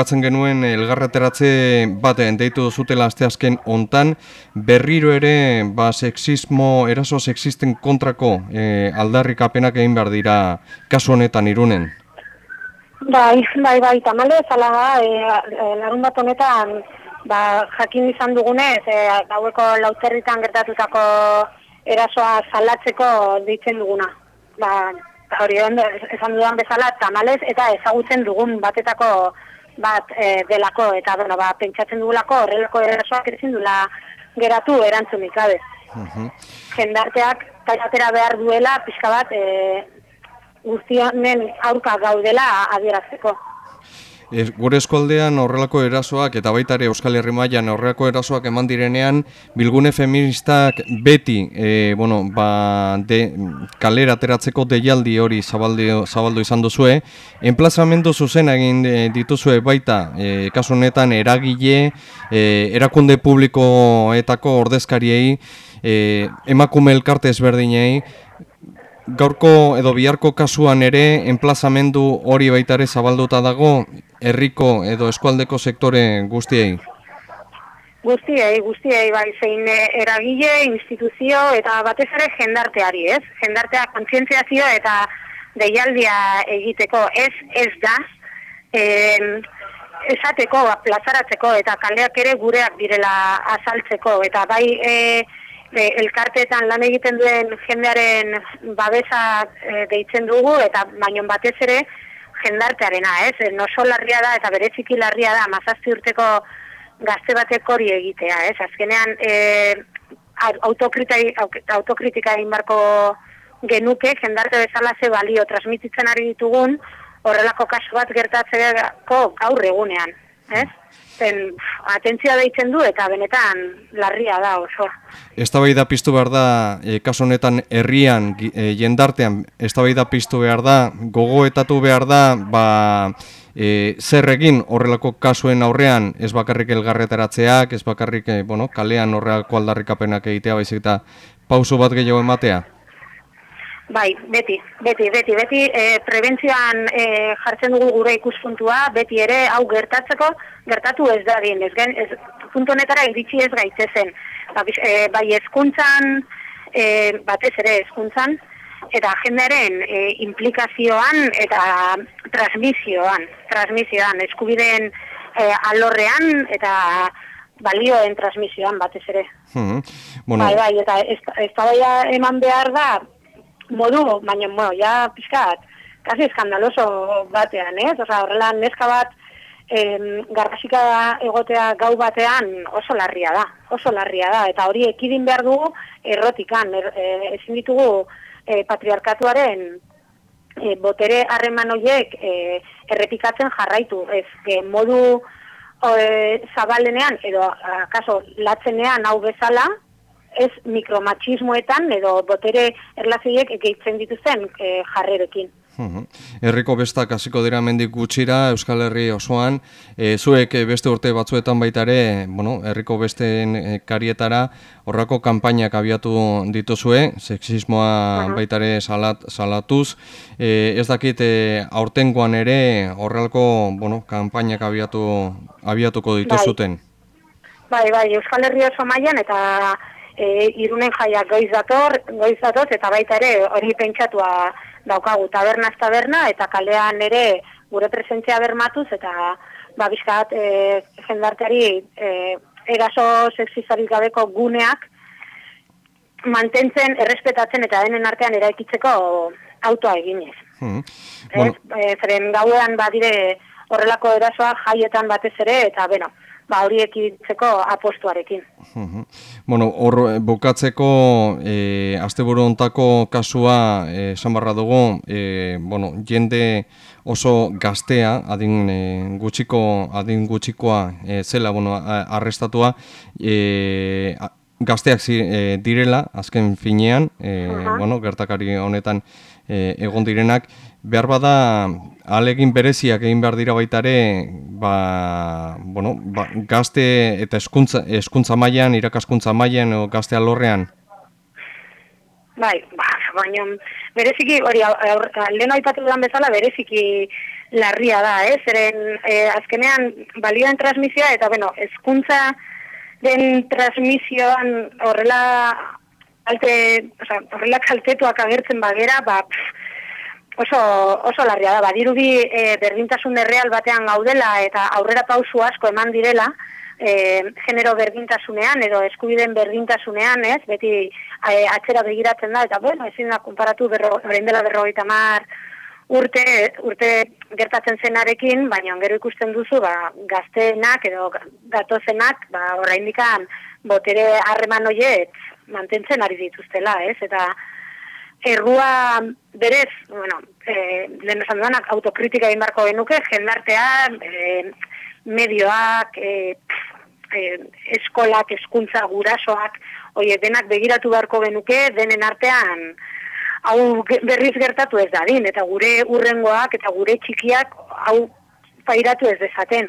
Batzen genuen elgarreteratze batean deitu zutela asteazken hontan berriro ere ba, sexismo, eraso sexisten kontrako e, aldarrikapenak egin behar dira kasu honetan irunen. Bai, bai, bai, tamale, zala, e, e, larun bat honetan ba, jakin izan dugunez, e, gaueko lauterritan gertatutako erasoa salatzeko ditzen duguna. Ba, hori esan dudan bezala, tamalez, eta ezagutzen dugun batetako bat e, delako eta bueno, ba, pentsatzen dugulako horrelako erasoak ezin dula geratu erantzunik gabe. Uh Jendarteak taiatera behar duela pixka bat e, guztionen aurka gaudela adierazteko. E, gure eskoldean horrelako erasoak eta baita ere Euskal Herri mailan horrelako erasoak eman direnean bilgune feministak beti e, bueno, ba, de, kalera ateratzeko deialdi hori zabaldu, zabaldu izan duzue. Enplazamendu zuzen egin dituzue baita e, kasu honetan eragile e, erakunde publikoetako ordezkariei e, emakume elkarte ezberdinei gaurko edo biharko kasuan ere enplazamendu hori baita ere zabalduta dago herriko edo eskualdeko sektore guztiei? Guztiei, guztiei, bai, zein eh, eragile, instituzio eta batez ere jendarteari, ez? Jendartea kontzientziazio eta deialdia egiteko ez ez da, eh, esateko, plazaratzeko eta kaleak ere gureak direla azaltzeko eta bai eh, e, elkarteetan lan egiten duen jendearen babesa e, deitzen dugu eta baino batez ere jendartearena, ez? E, no larria da eta bereziki larria da mazazti urteko gazte batek hori egitea, ez? Azkenean e, autokritika, autokritika egin barko genuke jendarte bezala ze balio transmititzen ari ditugun horrelako kasu bat gertatzeako gaur egunean, ez? zen atentzia deitzen du eta benetan larria da oso. Eztabaida piztu behar da, e, kasu honetan herrian e, jendartean, eztabaida piztu behar da, gogoetatu behar da, ba, e, zer egin horrelako kasuen aurrean, ez bakarrik elgarretaratzeak, ez bakarrik, e, bueno, kalean horrelako aldarrikapenak egitea, baizik eta pauso bat gehiago ematea? Bai, beti, beti, beti, beti, e, prebentzioan e, jartzen dugu gure ikuspuntua, beti ere, hau gertatzeko, gertatu ez da din, ez, ez, puntu honetara iritsi ez gaitzezen. Ba, e, bai ezkuntzan, e, batez ere ezkuntzan, eta jendearen e, implikazioan eta transmisioan, transmisioan, eskubideen e, alorrean eta balioen transmisioan batez ere. Hmm, bueno. Bai, bai, eta ez, ez eman behar da, modu, baina, bueno, ja, pizkat, kasi eskandaloso batean, ez? Osa, horrela, neska bat, em, garrasika egotea gau batean oso larria da, oso larria da, eta hori ekidin behar dugu errotikan, er, e, ezin ditugu e, patriarkatuaren e, botere harreman horiek e, errepikatzen jarraitu, ez, e, modu e, zabalenean, edo, akaso, latzenean hau bezala, ez mikromachismoetan edo botere erlazioek egeitzen dituzten e, jarrerekin. Herriko bestak hasiko dira mendik gutxira Euskal Herri osoan, e, zuek beste urte batzuetan baita ere, bueno, herriko besteen karietara horrako kanpainak abiatu dituzue, sexismoa baita ere salat, salatuz, e, ez dakit e, aurtengoan ere horrelako, bueno, kanpainak abiatu abiatuko dituzuten. Bai, bai, bai Euskal Herri oso mailan eta e, irunen jaiak goiz dator, goiz dator, eta baita ere hori pentsatua daukagu tabernaz taberna, eta kalean ere gure presentzia bermatuz, eta ba, bizkat e, jendarteari e, eraso sexizarik gabeko guneak mantentzen, errespetatzen eta denen artean eraikitzeko autoa eginez. Hmm. Bueno. E, zeren gauean badire horrelako erasoa jaietan batez ere, eta bueno, ba hori ekiditzeko apostuarekin. bueno, hor eh, bukatzeko e, asteburu hontako kasua eh, esan barra dugu, e, bueno, jende oso gaztea, adin e, gutxiko, adin gutxikoa e, zela, bueno, arrestatua, e, gazteak zi, direla, azken finean, e, bueno, gertakari honetan e, egon direnak, behar bada alegin bereziak egin behar dira baita ere, ba, bueno, ba, gazte eta eskuntza, eskuntza mailan, irakaskuntza mailan, o gazte alorrean? Bai, ba, baina bereziki, hori, lehen aipatu dudan bezala, bereziki larria da, eh? Zeren, eh, azkenean, balioen transmisioa, eta, bueno, ezkuntza den transmisioan horrela alte, oza, horrela kaltetuak agertzen bagera, ba, oso, oso larria da, badirudi e, berdintasun erreal batean gaudela eta aurrera pausu asko eman direla, e, genero berdintasunean edo eskubideen berdintasunean, ez, beti e, atxera begiratzen da, eta bueno, ezin da, konparatu, berro, dela berrogeita mar, urte, urte gertatzen zenarekin, baina gero ikusten duzu, ba, gazteenak edo gatozenak, ba, oraindikan botere harreman hoiet mantentzen ari dituztela, ez? Eta errua berez, bueno, e, lehen esan duanak, autokritika egin barko genuke, jendartea, e, medioak, e, e, eskolak, eskuntza, gurasoak, oie, denak begiratu beharko genuke, denen artean, hau berriz gertatu ez dadin, eta gure urrengoak eta gure txikiak hau pairatu ez dezaten.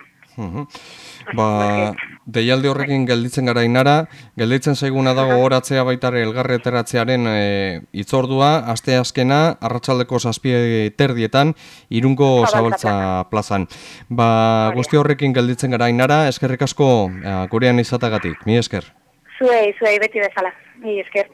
Ba, deialde horrekin gelditzen gara inara, gelditzen zaiguna dago horatzea baitare elgarreteratzearen e, itzordua, aste azkena, arratsaldeko zazpie terdietan, irungo zabaltza plazan. Ba, guzti horrekin gelditzen gara inara, eskerrik asko gurean izatagatik, mi esker. Zuei, zuei, beti bezala, mi esker.